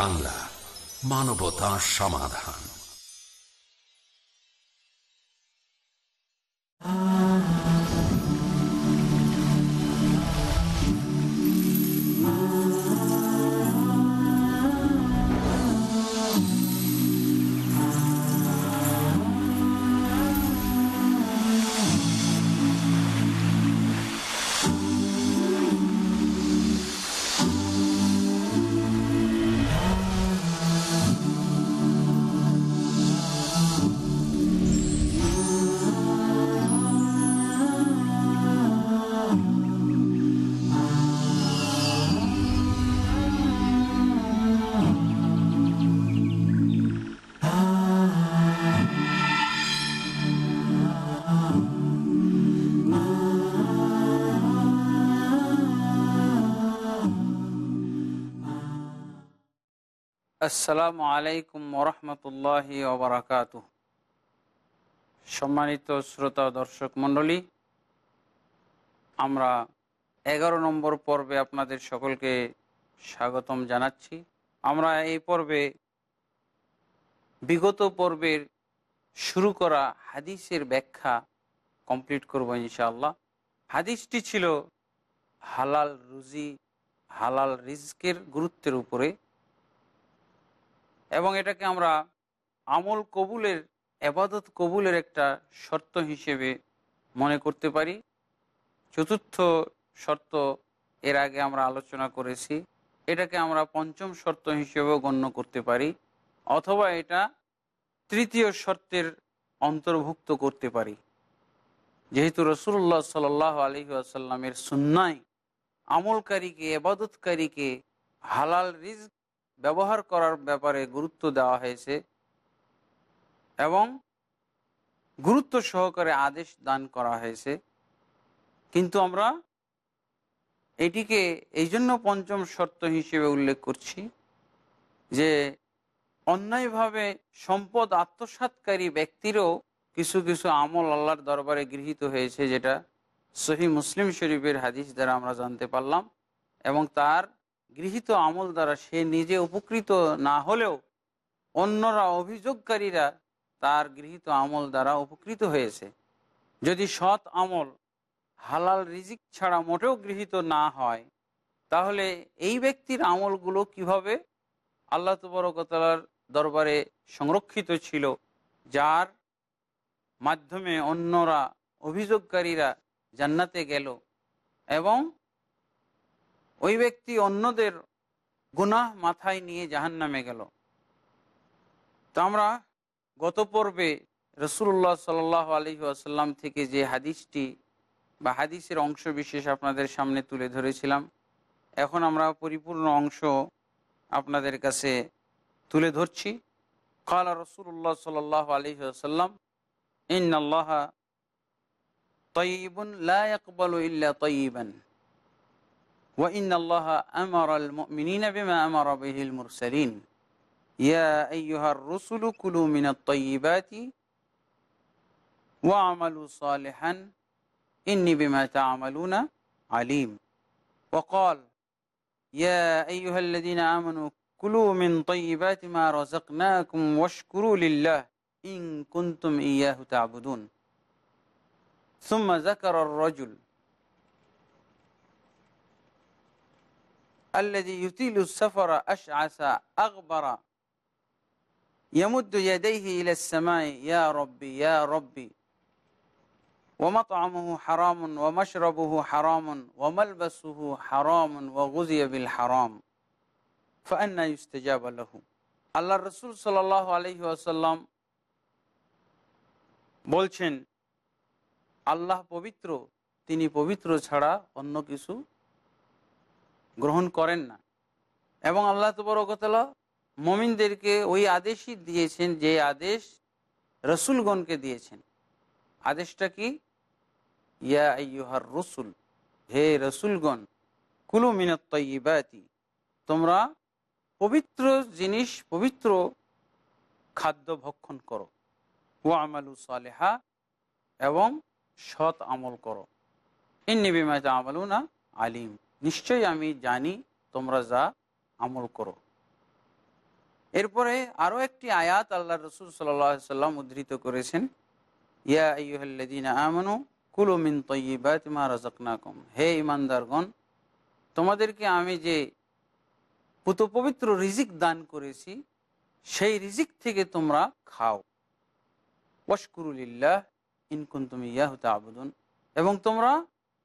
বাংলা মানবতা সমাধান। আসসালামু আলাইকুম ওরহমতুল্লাহ ওবরাকাত সম্মানিত শ্রোতা দর্শক মণ্ডলী, আমরা এগারো নম্বর পর্বে আপনাদের সকলকে স্বাগতম জানাচ্ছি। আমরা এই পর্বে, বিগত পর্বের শুরু করা হাদিসের ব্যাখ্যা কমপ্লিট করব ইনশাআল্লাহ। হাদিসটি ছিল হালাল রুজি, হালাল রিজকের গুরুত্বের উপরে। এবং এটাকে আমরা আমল কবুলের, এবাদত কবুলের একটা শর্ত হিসেবে মনে করতে পারি। চতুর্থ শর্ত এর আগে আমরা আলোচনা করেছি। এটাকে আমরা পঞ্চম শর্ত হিসেবেও গণ্য করতে পারি, অথবা এটা তৃতীয় শর্তের অন্তর্ভুক্ত করতে পারি। যেহেতু রসুল্লাহ সাল আলহি আসাল্লামের সুন্নায় আমলকারীকে, এবাদতকারীকে হালাল রিজ ব্যবহার করার ব্যাপারে গুরুত্ব দেওয়া হয়েছে এবং গুরুত্ব সহকারে আদেশ দান করা হয়েছে। কিন্তু আমরা এটিকে এই জন্য পঞ্চম শর্ত হিসেবে উল্লেখ করছি যে অন্যায়ভাবে সম্পদ আত্মসাতকারী ব্যক্তিরও কিছু কিছু আমল আল্লাহর দরবারে গৃহীত হয়েছে, যেটা সহি মুসলিম শরীফের হাদিস দ্বারা আমরা জানতে পারলাম এবং তার গৃহীত আমল দ্বারা সে নিজে উপকৃত না হলেও অন্যরা অভিযোগকারীরা তার গৃহীত আমল দ্বারা উপকৃত হয়েছে। যদি সৎ আমল হালাল রিজিক ছাড়া মোটেও গৃহীত না হয়, তাহলে এই ব্যক্তির আমলগুলো কীভাবে? আল্লাহ তবরকতালার দরবারে সংরক্ষিত ছিল, যার মাধ্যমে অন্যরা অভিযোগকারীরা জান্নাতে গেল এবং ওই ব্যক্তি অন্যদের গুনাহ মাথায় নিয়ে জাহান নামে গেল। তো আমরা গত পর্বে রসুল্লাহ সাল আলী আসাল্লাম থেকে যে হাদিসটি বা হাদিসের অংশ বিশেষ আপনাদের সামনে তুলে ধরেছিলাম, এখন আমরা পরিপূর্ণ অংশ আপনাদের কাছে তুলে ধরছি। কালা রসুল্লাহ সাল আলী আসাল্লাম ইন আল্লাহ তয়িবুন লা ইয়াকবালু ইল্লা তয়িবান وإن الله أمر المؤمنين بما أمر به المرسلين. يا أيها الرسل كلوا من الطيبات وعملوا صالحا إني بما تعملون عليم. وقال يا أيها الذين آمنوا كلوا من طيبات ما رزقناكم واشكروا لله إن كنتم إياه تعبدون. ثم ذكر الرجل الذي يطيل السفر أشعث أغبر يمد يديه إلى السماء يا ربي يا ربي ومطعمه حرام ومشربه حرام وملبسه حرام وغزي بالحرام ফান্না ইস্তেজাব আল্লাহু আল্লাহ রসুল সাল আলহি আসাল্লাম বলছেন আল্লাহ পবিত্র তিনি পবিত্র ছাড়া অন্য কিছু গ্রহণ করেন না। এবং আল্লাহ তবরকতলা মমিনদেরকে ওই আদেশই দিয়েছেন যে আদেশ রসুলগণকে দিয়েছেন। আদেশটা কি? ইয়া আইয়ুহার রসুল, হে রসুলগণ, কুলু মিনত তৈবাতি তোমরা পবিত্র জিনিস, পবিত্র খাদ্য ভক্ষণ করো। ও আমালু সালেহা, এবং সৎ আমল করো। ইন্নি বিমাতে আমলু না আলিম। নিশ্চয়ই আমি জানি, তোমরা যা আমল করো। এরপরে আরও একটি আয়াত আল্লাহ রসুল সাল্লাম উদ্ধৃত করেছেন, ইয়া আইয়ুহাল্লাদিন আমানু মিন হে ইমানদারগণ তোমাদেরকে আমি যে পুত পবিত্র রিজিক দান করেছি, সেই রিজিক থেকে তোমরা খাও। ওয়াশকুরুলিল্লাহ ইনকুন তুমি ইয়াহুতে আবেদন এবং তোমরা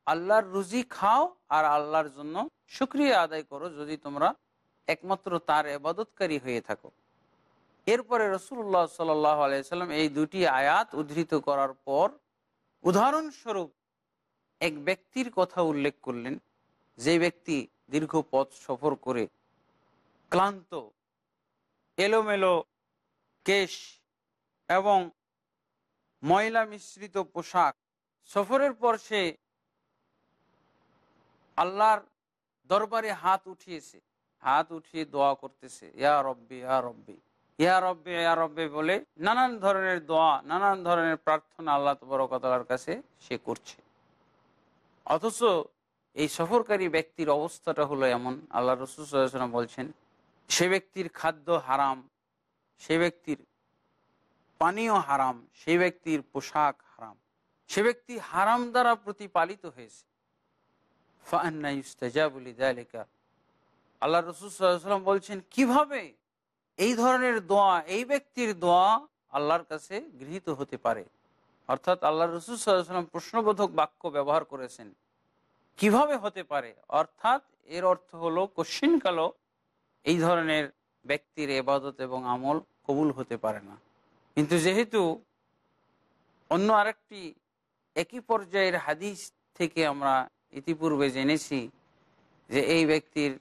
আল্লাহর রুজি খাও আর আল্লাহর জন্য সুক্রিয়া আদায় করো যদি তোমরা একমাত্র তার এবাদতকারী হয়ে থাকো। এরপরে রসুল্লাহ সাল্লাহ আলাইসাল্লাম এই দুটি আয়াত উদ্ধৃত করার পর উদাহরণস্বরূপ এক ব্যক্তির কথা উল্লেখ করলেন, যে ব্যক্তি দীর্ঘ পথ সফর করে ক্লান্ত, এলোমেলো, কেশ এবং ময়লা মিশ্রিত পোশাক সফরের পর সে আল্লাহর দরবারে হাত উঠিয়েছে। হাত উঠিয়ে দোয়া করতেছে, ইয়া রব্বি ইয়া রব্বি। ইয়া রব্বে ইয়া রব্বে বলে নানান ধরনের দোয়া, নানান ধরনের প্রার্থনা আল্লাহ তবরকতার কাছে সে করছে। অথচ এই সফরকারী ব্যক্তির অবস্থাটা হলো এমন। আল্লাহ রসুল বলছেন, সে ব্যক্তির খাদ্য হারাম, সে ব্যক্তির পানীয় হারাম, সে ব্যক্তির পোশাক হারাম। সে ব্যক্তি হারাম দ্বারা প্রতিপালিত হয়েছে। আল্লাহ রসুলাম বলছেন, কীভাবে এই ধরনের দোয়া, এই ব্যক্তির দোয়া আল্লাহর কাছে গৃহীত হতে পারে? অর্থাৎ আল্লাহ রসুল সাল্লাম প্রশ্নবোধক বাক্য ব্যবহার করেছেন, কীভাবে হতে পারে? অর্থাৎ এর অর্থ হলো কশ্চিনকালও এই ধরনের ব্যক্তির এবাদত এবং আমল কবুল হতে পারে না। কিন্তু যেহেতু অন্য আরেকটি একই পর্যায়ের হাদিস থেকে আমরা ইতিপূর্বে জেনেছি যে এই ব্যক্তির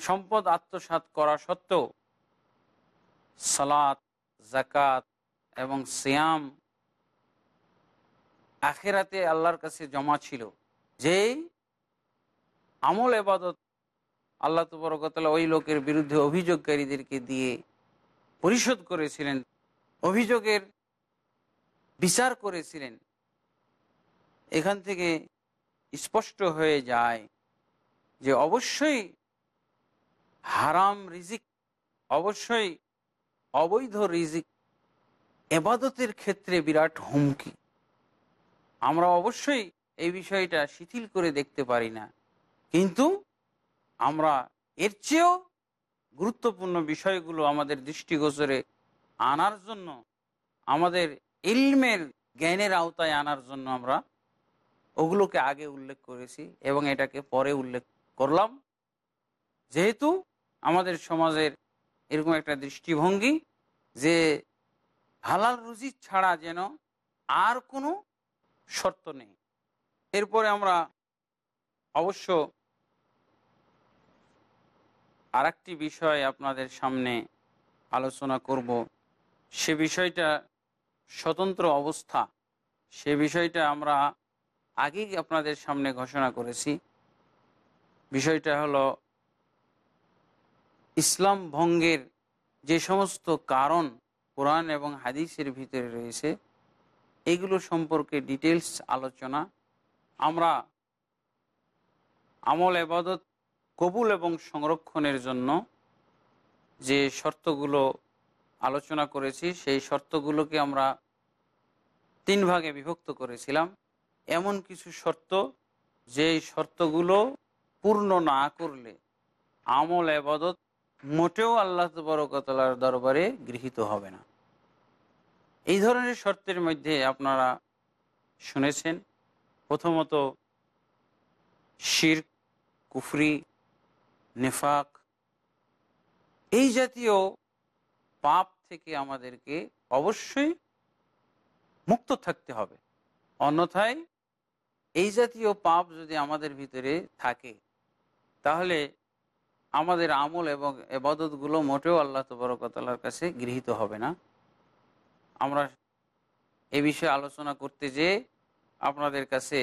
সম্পদ আত্মসাত করা সত্ত্বেও সালাত জাকাত এবং সিয়াম আখেরাতে আল্লাহর কাছে জমা ছিল। যেই আমল এবাদত আল্লাহ তবরকতলা ওই লোকের বিরুদ্ধে অভিযোগকারীদেরকে দিয়ে পরিশোধ করেছিলেন, অভিযোগের বিচার করেছিলেন। এখান থেকে স্পষ্ট হয়ে যায় যে অবশ্যই হারাম রিজিক, অবশ্যই অবৈধ রিজিক এবাদতের ক্ষেত্রে বিরাট হুমকি। আমরা অবশ্যই এই বিষয়টা শিথিল করে দেখতে পারি না। কিন্তু আমরা এর চেয়েও গুরুত্বপূর্ণ বিষয়গুলো আমাদের দৃষ্টিগোচরে আনার জন্য, আমাদের ইলমের জ্ঞানের আওতায় আনার জন্য আমরা ওগুলোকে আগে উল্লেখ করেছি এবং এটাকে পরে উল্লেখ করলাম। যেহেতু আমাদের সমাজের এরকম একটা দৃষ্টিভঙ্গি যে হালাল রুজি ছাড়া যেন আর কোনো শর্ত নেই। এরপরে আমরা অবশ্য আর বিষয় আপনাদের সামনে আলোচনা করব। সে বিষয়টা স্বতন্ত্র অবস্থা। সে বিষয়টা আমরা আগেই আপনাদের সামনে ঘোষণা করেছি। বিষয়টা হলো, ইসলাম ভঙ্গের যে সমস্ত কারণ কোরআন এবং হাদিসের ভিতরে রয়েছে, এগুলো সম্পর্কে ডিটেলস আলোচনা, আমরা আমল এবাদত কবুল এবং সংরক্ষণের জন্য যে শর্তগুলো আলোচনা করেছি, সেই শর্তগুলোকে আমরা তিন ভাগে বিভক্ত করেছিলাম। এমন কিছু শর্ত যে শর্তগুলো পূর্ণ না করলে আমল আবাদত মোটেও আল্লাহ তবরকতলার দরবারে গৃহীত হবে না। এই ধরনের শর্তের মধ্যে আপনারা শুনেছেন, প্রথমত শির কুফরি, নেফাক, এই জাতীয় পাপ থেকে আমাদেরকে অবশ্যই মুক্ত থাকতে হবে। অন্যথায় এই জাতীয় পাপ যদি আমাদের ভিতরে থাকে, তাহলে আমাদের আমল এবং এবাদতগুলো মোটেও আল্লাহ তবরকতালার কাছে গৃহীত হবে না। আমরা এ বিষয়ে আলোচনা করতে যে আপনাদের কাছে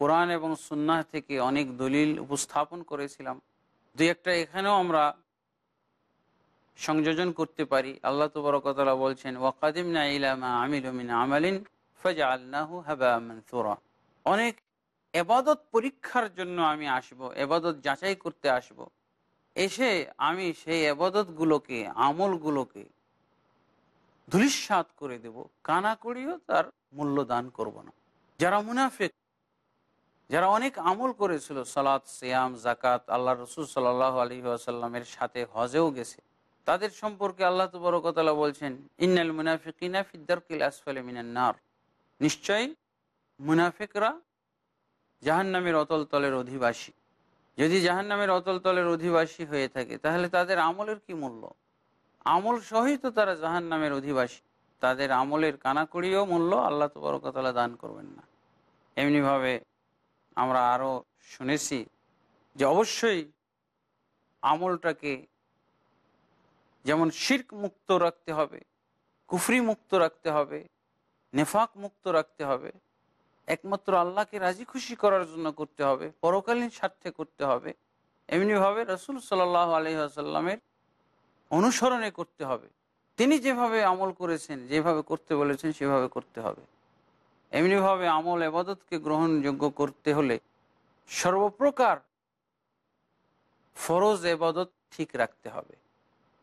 কোরআন এবং সুন্নাহ থেকে অনেক দলিল উপস্থাপন করেছিলাম। দুই একটা এখানেও আমরা সংযোজন করতে পারি। আল্লাহ তবরকতলা বলছেন ওয়াকাদিম না ইলামা আমিল আমালিন অনেক এবাদত পরীক্ষার জন্য আমি আসব, এবাদত যাচাই করতে আসব। এসে আমি সেই এবাদতগুলোকে, আমলগুলোকে ধুলিস্বাদ করে দেব। কানা করিও তার মূল্য দান করব না। যারা মুনাফিক, যারা অনেক আমল করেছিল, সালাত, সিয়াম জাকাত আল্লাহ রসুল সাল্লাহ আলী আসাল্লামের সাথে হজেও গেছে। তাদের সম্পর্কে আল্লাহ তবরকতলা বলছেন, ইন্নাল মুনাফিকিনা ফিদ্দারকিল আসফালে মিনান্নার নিশ্চয়ই মুনাফিকরা জাহান্নামের অতল তলের অধিবাসী। যদি জাহান্নামের অতল তলের অধিবাসী হয়ে থাকে, তাহলে তাদের আমলের কি মূল্য? আমল সহই তো তারা জাহান্নামের অধিবাসী। তাদের আমলের কানাকড়িও মূল্য, আল্লাহ তবরকতলা দান করবেন না। এমনিভাবে আমরা আরও শুনেছি যে অবশ্যই আমলটাকে যেমন শির্ক মুক্ত রাখতে হবে, কুফরি মুক্ত রাখতে হবে নেফাক মুক্ত রাখতে হবে। একমাত্র আল্লাহকে রাজি খুশি করার জন্য করতে হবে, পরকালীন স্বার্থে করতে হবে। এমনিভাবে রসুল সাল্লাহ আলহিহাসাল্লামের অনুসরণে করতে হবে। তিনি যেভাবে আমল করেছেন, যেভাবে করতে বলেছেন, সেভাবে করতে হবে। এমনিভাবে আমল এবাদতকে গ্রহণযোগ্য করতে হলে সর্বপ্রকার ফরজ এবাদত ঠিক রাখতে হবে।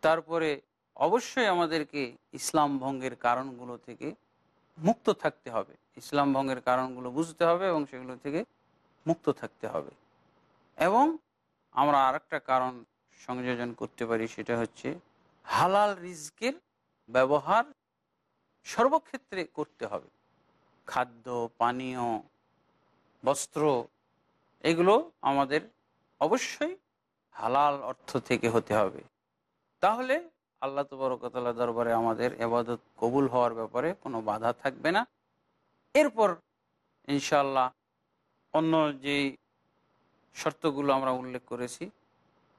তারপরে অবশ্যই আমাদেরকে ইসলাম ভঙ্গের কারণগুলো থেকে মুক্ত থাকতে হবে। ইসলাম ভঙ্গের কারণগুলো বুঝতে হবে এবং সেগুলো থেকে মুক্ত থাকতে হবে। এবং আমরা আরেকটা কারণ সংযোজন করতে পারি, সেটা হচ্ছে হালাল রিজকের ব্যবহার সর্বক্ষেত্রে করতে হবে। খাদ্য, পানীয়, বস্ত্র, এগুলো আমাদের অবশ্যই হালাল অর্থ থেকে হতে হবে। তাহলে আল্লাহ তবরকতলা দরবারে আমাদের এবাদত কবুল হওয়ার ব্যাপারে কোনো বাধা থাকবে না। এরপর ইনশাল্লাহ অন্য যেই শর্তগুলো আমরা উল্লেখ করেছি,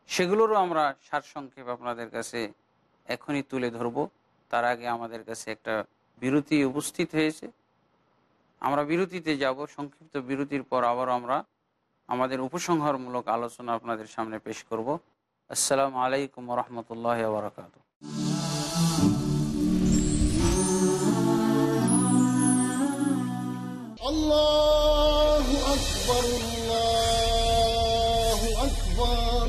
সেগুলোরও আমরা সারসংক্ষেপ আপনাদের কাছে এখনই তুলে ধরব। তার আগে আমাদের কাছে একটা বিরতি উপস্থিত হয়েছে। আমরা বিরতিতে যাব, সংক্ষিপ্ত বিরতির পর আবার আমরা আমাদের উপসংহারমূলক আলোচনা আপনাদের সামনে পেশ করব। আসসালামু আলাইকুম রহমতুল্লাহ বরকাত अल्लाह अकबर अल्लाह अकबर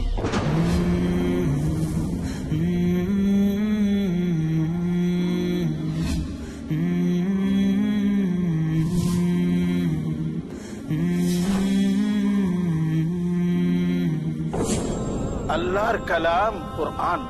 अल्लाह कलाम कुरान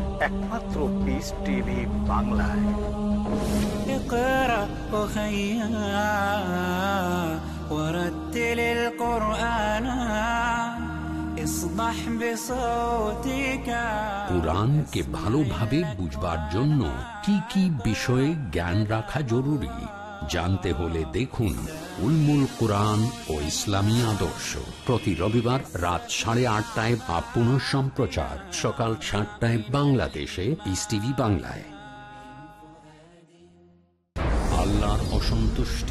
একমাত্র পিস টিভি বাংলায় اقرأ وخيا ورتل القرآن اصدح بصوتك কোরআনকে ভালোভাবে বুঝবার জন্য কি কি বিষয়ে জ্ঞান রাখা জরুরি জানতে হলে দেখুন উলমুল কোরআন ও ইসলামী আদর্শ। প্রতি রবিবার রাত সাড়ে আটটায় বা পুনঃ সম্প্রচার। সকাল সাতটায় বাংলাদেশে ইস টিভি বাংলায়। আল্লাহর অসন্তুষ্টি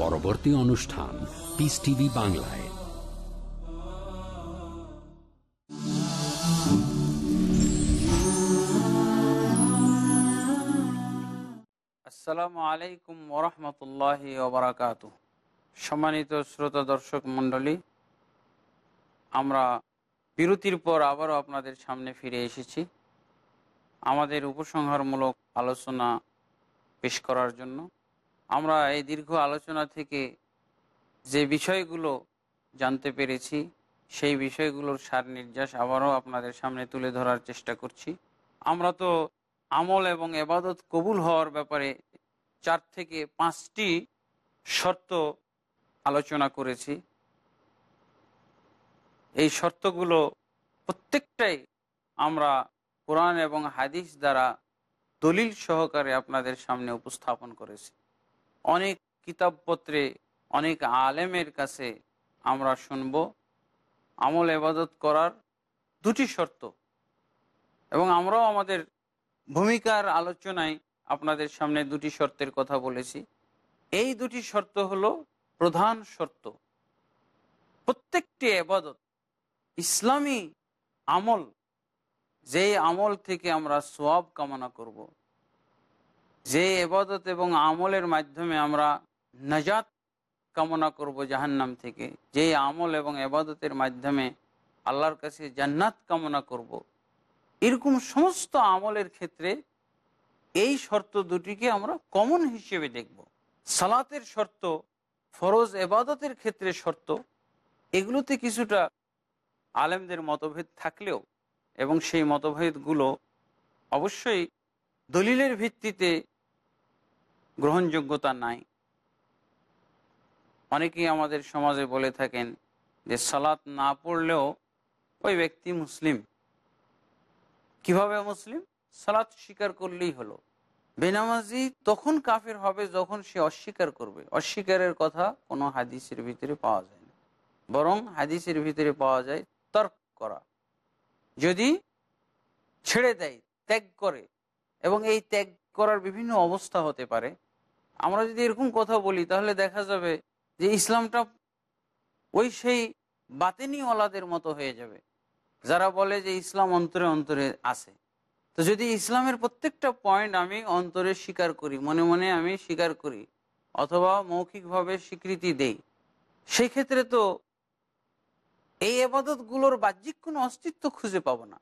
পরবর্তী অনুষ্ঠান পিস টিভি বাংলায়। আসসালামু আলাইকুম ওরহমতুল্লাহ ওবরাকাত। সম্মানিত শ্রোতা দর্শক মণ্ডলী, আমরা বিরতির পর আবারও আপনাদের সামনে ফিরে এসেছি। আমাদের উপসংহারমূলক আলোচনা পেশ করার জন্য আমরা এই দীর্ঘ আলোচনা থেকে যে বিষয়গুলো জানতে পেরেছি, সেই বিষয়গুলোর সার নির্যাস আবারও আপনাদের সামনে তুলে ধরার চেষ্টা করছি। আমরা তো আমল এবং এবাদত কবুল হওয়ার ব্যাপারে চার থেকে পাঁচটি শর্ত আলোচনা করেছি। এই শর্তগুলো প্রত্যেকটাই আমরা কোরআন এবং হাদিস দ্বারা দলিল সহকারে আপনাদের সামনে উপস্থাপন করেছি। অনেক কিতাবপত্রে, অনেক আলেমের কাছে আমরা শুনব, আমল এবাদত করার দুটি শর্ত এবং আমরাও আমাদের ভূমিকার আলোচনায় আপনাদের সামনে দুটি শর্তের কথা বলেছি এই দুটি শর্ত হলো প্রধান শর্ত প্রত্যেকটি এবাদত ইসলামী আমল যে আমল থেকে আমরা সোয়াব কামনা করব। যে এবাদত এবং আমলের মাধ্যমে আমরা নাজাত কামনা করব জাহান্নাম থেকে, যে আমল এবং এবাদতের মাধ্যমে আল্লাহর কাছে জান্নাত কামনা করব। এরকম সমস্ত আমলের ক্ষেত্রে এই শর্ত দুটিকে আমরা কমন হিসেবে দেখব সালাতের শর্ত, ফরজ এবাদতের ক্ষেত্রে শর্ত, এগুলোতে কিছুটা আলেমদের মতভেদ থাকলেও এবং সেই মতভেদগুলো অবশ্যই দলিলের ভিত্তিতে গ্রহণযোগ্যতা নাই। অনেকেই আমাদের সমাজে বলে থাকেন যে সালাত না পড়লেও ওই ব্যক্তি মুসলিম। কীভাবে মুসলিম? সালাত স্বীকার করলেই হলো। বেনামাজি তখন কাফের হবে যখন সে অস্বীকার করবে। অস্বীকারের কথা কোনো হাদিসের ভিতরে পাওয়া যায় না। বরং হাদিসের ভিতরে পাওয়া যায় তর্ক করা। যদি ছেড়ে দেয়, ত্যাগ করে এবং এই ত্যাগ করার বিভিন্ন অবস্থা হতে পারে আমরা যদি এরকম কথা বলি, তাহলে দেখা যাবে যে ইসলামটা ওই সেই বাতেনিওয়ালাদের মতো হয়ে যাবে। যারা বলে যে ইসলাম অন্তরে অন্তরে আছে। তো যদি ইসলামের প্রত্যেকটা পয়েন্ট আমি অন্তরে স্বীকার করি, মনে মনে আমি স্বীকার করি, অথবা মৌখিকভাবে স্বীকৃতি দেই সেই ক্ষেত্রে তো এই আবাদতগুলোর বাহ্যিক কোনো অস্তিত্ব খুঁজে পাবো না।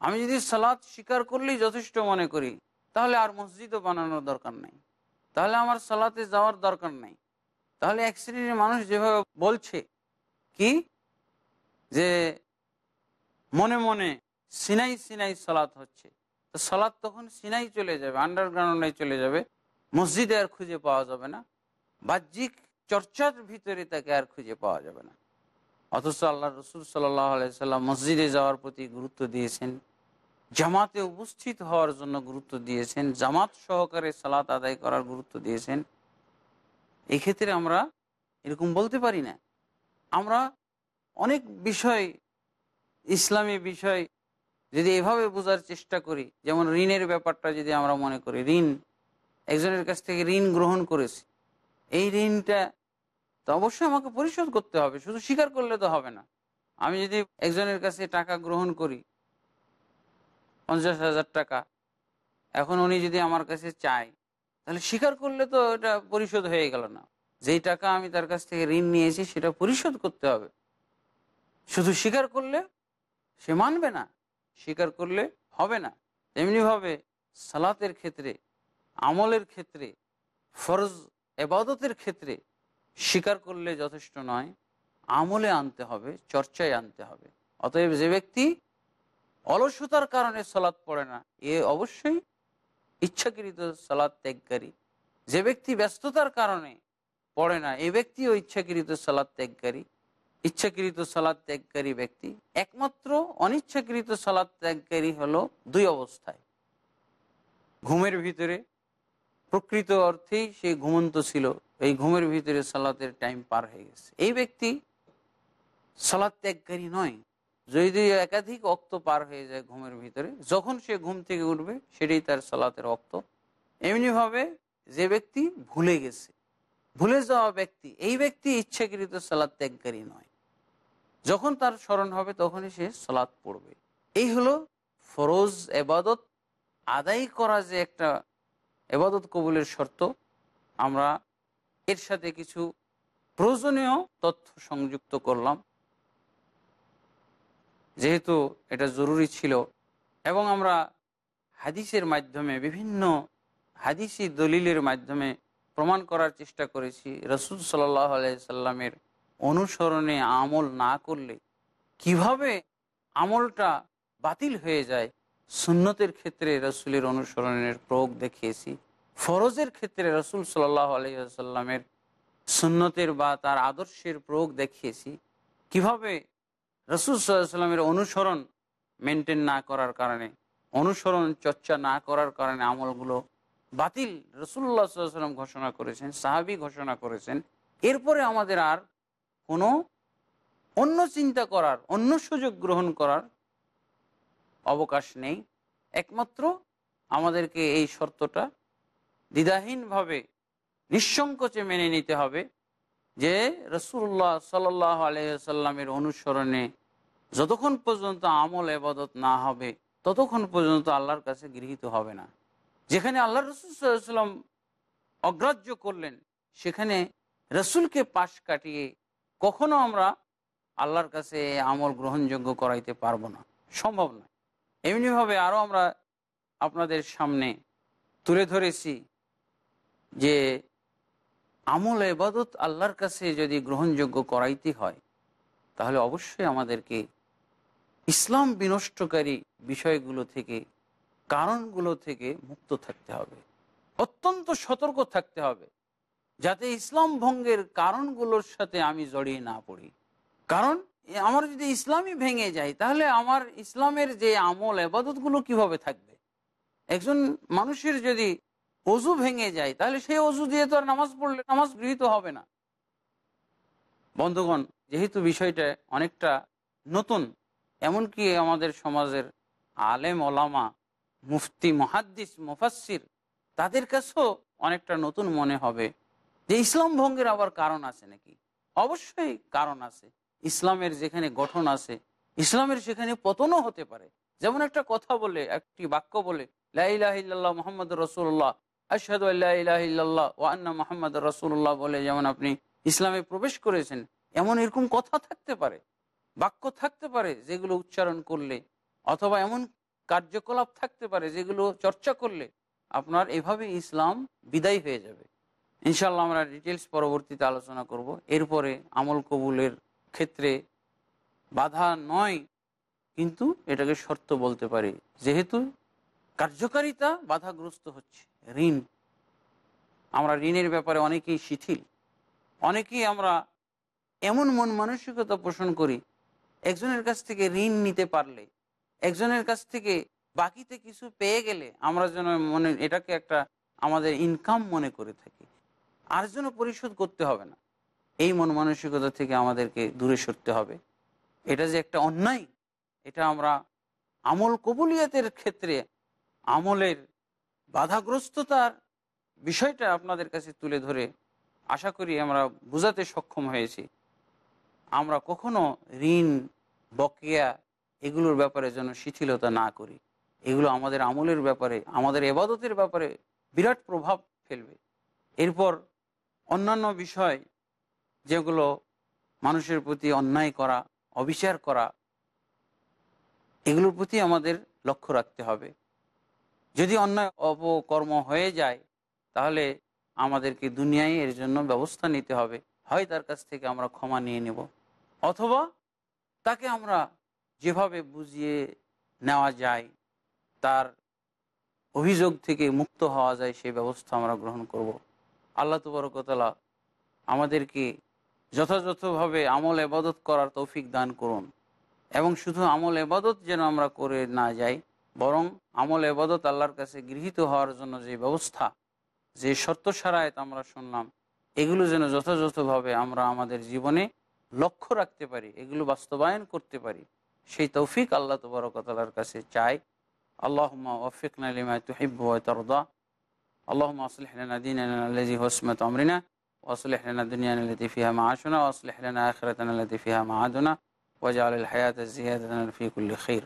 আমি যদি সালাদ স্বীকার করলেই যথেষ্ট মনে করি, তাহলে আর মসজিদও বানানোর দরকার নেই। তাহলে আমার সালাতে যাওয়ার দরকার নেই। তাহলে এক শ্রেণির মানুষ যেভাবে বলছে, কি? যে মনে মনে সিনাই সিনাই সালাত হচ্ছে। তো সালাদ তখন সিনাই চলে যাবে, আন্ডারগ্রাউন্ডে চলে যাবে, মসজিদে আর খুঁজে পাওয়া যাবে না। বাহ্যিক চর্চার ভিতরে তাকে আর খুঁজে পাওয়া যাবে না। অথচ আল্লাহ রসুল সাল্লাম মসজিদে যাওয়ার প্রতি গুরুত্ব দিয়েছেন। জামাতে উপস্থিত হওয়ার জন্য গুরুত্ব দিয়েছেন, জামাত সহকারে সালাত আদায় করার গুরুত্ব দিয়েছেন। এক্ষেত্রে আমরা এরকম বলতে পারি না। আমরা অনেক বিষয়, ইসলামী বিষয় যদি এভাবে বোঝার চেষ্টা করি, যেমন ঋণের ব্যাপারটা যদি আমরা মনে করি, ঋণ, একজনের কাছ থেকে ঋণ গ্রহণ করেছি, এই ঋণটা তো অবশ্যই আমাকে পরিশোধ করতে হবে, শুধু স্বীকার করলে তো হবে না। আমি যদি একজনের কাছে টাকা গ্রহণ করি পঞ্চাশ হাজার টাকা। এখন উনি যদি আমার কাছে চায়, তাহলে স্বীকার করলে তো এটা পরিশোধ হয়ে গেল না। যেই টাকা আমি তার কাছ থেকে ঋণ নিয়েছি, সেটা পরিশোধ করতে হবে। শুধু স্বীকার করলে সে মানবে না, স্বীকার করলে হবে না। তেমনিভাবে সালাতের ক্ষেত্রে, আমলের ক্ষেত্রে, ফরজ এবাদতের ক্ষেত্রে স্বীকার করলে যথেষ্ট নয়। আমলে আনতে হবে, চর্চায় আনতে হবে। অতএব যে ব্যক্তি অলসতার কারণে সালাদ পড়ে না। এ অবশ্যই ইচ্ছাকৃত সালাদ ত্যাগকারী। যে ব্যক্তি ব্যস্ততার কারণে পড়ে না, এ ব্যক্তিও ইচ্ছাকৃত সালাদ ত্যাগকারী। ইচ্ছাকৃত সালাদ ত্যাগকারী ব্যক্তি একমাত্র অনিচ্ছাকৃত সালাদ ত্যাগকারী হলো দুই অবস্থায়। ঘুমের ভিতরে প্রকৃত অর্থেই সে ঘুমন্ত ছিল, এই ঘুমের ভিতরে সালাতের টাইম পার হয়ে গেছে। এই ব্যক্তি সালাদ ত্যাগকারী নয় যদি একাধিক অক্ত পার হয়ে যায় ঘুমের ভিতরে, যখন সে ঘুম থেকে উঠবে, সেটাই তার সালাতের অক্ত এমনিভাবে যে ব্যক্তি ভুলে গেছে, ভুলে যাওয়া ব্যক্তি, এই ব্যক্তি ইচ্ছাকৃত সালাদ ত্যাগকারী নয়। যখন তার স্মরণ হবে, তখনই সে সালাদ পড়বে। এই হলো ফরোজ এবাদত। আদায় করা যে একটা এবাদত কবুলের শর্ত, আমরা এর সাথে কিছু প্রয়োজনীয় তথ্য সংযুক্ত করলাম। যেহেতু এটা জরুরি ছিল, এবং আমরা হাদিসের মাধ্যমে, বিভিন্ন হাদিসি দলিলের মাধ্যমে প্রমাণ করার চেষ্টা করেছি, রসুল সাল্লাহ সাল্লামের অনুসরণে আমল না করলে কীভাবে আমলটা বাতিল হয়ে যায়, সুন্নতের ক্ষেত্রে রসুলের অনুসরণের প্রয়োগ দেখিয়েছি, ফরজের ক্ষেত্রে রসুল সাল্লাহ আলহিহাসাল্লামের সুন্নতের বা তার আদর্শের প্রয়োগ দেখিয়েছি, কীভাবে রসুল সাল্লামের অনুসরণ মেনটেন না করার কারণে, অনুসরণ চর্চা না করার কারণে আমলগুলো বাতিল রসুল্লাহ সাল্লাম ঘোষণা করেছেন, সাহাবি ঘোষণা করেছেন। এরপরে আমাদের আর কোনো অন্য চিন্তা করার, অন্য সুযোগ গ্রহণ করার অবকাশ নেই। একমাত্র আমাদেরকে এই শর্তটা দ্বিধাহীনভাবে, নিঃসংকোচে মেনে নিতে হবে। যে রসুল্লাহ সাল্লাহ আলহামের অনুসরণে যতক্ষণ পর্যন্ত আমল এবাদত না হবে, ততক্ষণ পর্যন্ত আল্লাহর কাছে গৃহীত হবে না। যেখানে আল্লাহ রসুলাম অগ্রাহ্য করলেন, সেখানে রসুলকে পাশ কাটিয়ে কখনো আমরা আল্লাহর কাছে আমল গ্রহণযোগ্য করাইতে পারব না। সম্ভব নয়। এমনিভাবে আরও আমরা আপনাদের সামনে তুলে ধরেছি যে আমল এবাদত আল্লাহর কাছে যদি গ্রহণযোগ্য করাইতে হয়, তাহলে অবশ্যই আমাদেরকে ইসলাম বিনষ্টকারী বিষয়গুলো থেকে, কারণগুলো থেকে মুক্ত থাকতে হবে। অত্যন্ত সতর্ক থাকতে হবে, যাতে ইসলাম ভঙ্গের কারণগুলোর সাথে আমি জড়িয়ে না পড়ি। কারণ, আমার যদি ইসলামই ভেঙে যায়, তাহলে আমার ইসলামের যে আমল আবাদতগুলো কীভাবে থাকবে? একজন মানুষের যদি অজু ভেঙে যায়, তাহলে সেই অজু দিয়ে তো আর নামাজ পড়লে নামাজ গৃহীত হবে না। বন্ধুগণ, যেহেতু বিষয়টা অনেকটা নতুন, এমনকি আমাদের সমাজের আলেম, ওলামা, মুফতি, মহাদ্দিস মুফাসির তাদের কাছেও অনেকটা নতুন মনে হবে যে ইসলাম ভঙ্গের আবার কারণ আছে নাকি? অবশ্যই কারণ আছে। ইসলামের যেখানে গঠন আছে, ইসলামের সেখানে পতনও হতে পারে। যেমন একটা কথা বলে, একটি বাক্য বলে লাহ মোহাম্মদ রসুল্লাহ আশহাদু আল্লাহ ওয়ান্না মোহাম্মদ রসুল্লাহ বলে যেমন আপনি ইসলামে প্রবেশ করেছেন, এমন এরকম কথা থাকতে পারে, বাক্য থাকতে পারে যেগুলো উচ্চারণ করলে, অথবা এমন কার্যকলাপ থাকতে পারে যেগুলো চর্চা করলে আপনার এভাবে ইসলাম বিদায় হয়ে যাবে। ইনশাল্লাহ আমরা ডিটেলস পরবর্তীতে আলোচনা করব। এরপরে আমল কবুলের ক্ষেত্রে বাধা নয়, কিন্তু এটাকে শর্ত বলতে পারি। যেহেতু কার্যকারিতা বাধাগ্রস্ত হচ্ছে। ঋণ। আমরা ঋণের ব্যাপারে অনেকেই শিথিল। অনেকেই আমরা এমন মন মানসিকতা পোষণ করি, একজনের কাছ থেকে ঋণ নিতে পারলে, একজনের কাছ থেকে বাকিতে কিছু পেয়ে গেলে আমরা যেন মনে, এটাকে একটা আমাদের ইনকাম মনে করে থাকি। আর যেন পরিশোধ করতে হবে না। এই মন মানসিকতা থেকে আমাদেরকে দূরে সরতে হবে। এটা যে একটা অন্যায়, এটা আমরা আমল কবুলিয়াতের ক্ষেত্রে আমলের বাধাগ্রস্ততার বিষয়টা আপনাদের কাছে তুলে ধরে আশা করি আমরা বোঝাতে সক্ষম হয়েছি। আমরা কখনো ঋণ, বকেয়া এগুলোর ব্যাপারে যেন শিথিলতা না করি। এগুলো আমাদের আমলের ব্যাপারে, আমাদের এবাদতের ব্যাপারে বিরাট প্রভাব ফেলবে। এরপর অন্যান্য বিষয় যেগুলো মানুষের প্রতি অন্যায় করা, অবিচার করা, এগুলোর প্রতি আমাদের লক্ষ্য রাখতে হবে। যদি অন্যায় অপকর্ম হয়ে যায়, তাহলে আমাদেরকে দুনিয়ায় এর জন্য ব্যবস্থা নিতে হবে হয় তার কাছ থেকে আমরা ক্ষমা নিয়ে নেব, অথবা তাকে আমরা যেভাবে বুঝিয়ে নেওয়া যায়, তার অভিযোগ থেকে মুক্ত হওয়া যায়, সেই ব্যবস্থা আমরা গ্রহণ করব। আল্লাহ তবরকতলা আমাদেরকে যথাযথভাবে আমল এবাদত করার তৌফিক দান করুন, এবং শুধু আমল এবাদত যেন আমরা করে না যাই বরং আমল এবাদত আল্লাহর কাছে গৃহীত হওয়ার জন্য যে ব্যবস্থা, যে সত্য সারায় সারায়ত আমরা শুনলাম, এগুলো যেন যথাযথভাবে আমরা আমাদের জীবনে লক্ষ্য রাখতে পারি, এগুলো বাস্তবায়ন করতে পারি, সেই তৌফিক আল্লাহ তবরকতালার কাছে চাই। আল্লাহমা ওফিক নালিমা তুহিব তরদা। আল্লাহমা আসলহলানা দিন আলাজি হসমত আমরিনা ওসলহলানা দুনিয়ান লতিফিহা মা আসনা ওসলহলানা আখরতান লতিফিহা মা আদনা ওজাল হায়াত জিয়াদ ফিকুল্লি খির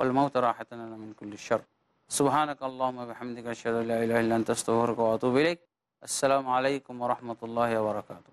والموت راحة لنا من كل شر. سبحانك اللهم وبحمدك أشهد أن لا إله إلا أنت أستغفرك وأتوب إليك. السلام عليكم ورحمة الله وبركاته.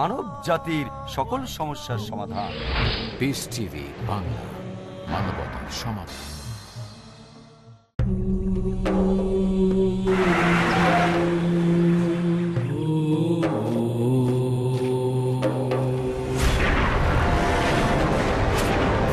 মানব জাতির সকল সমস্যার সমাধান। পিস টিভি বাংলা মানবতার সমাধান।